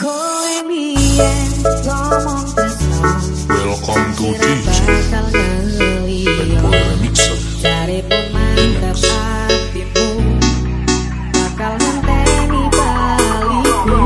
Welcome to DJ Backboy Remixer Remix Bakal ngenteni balikku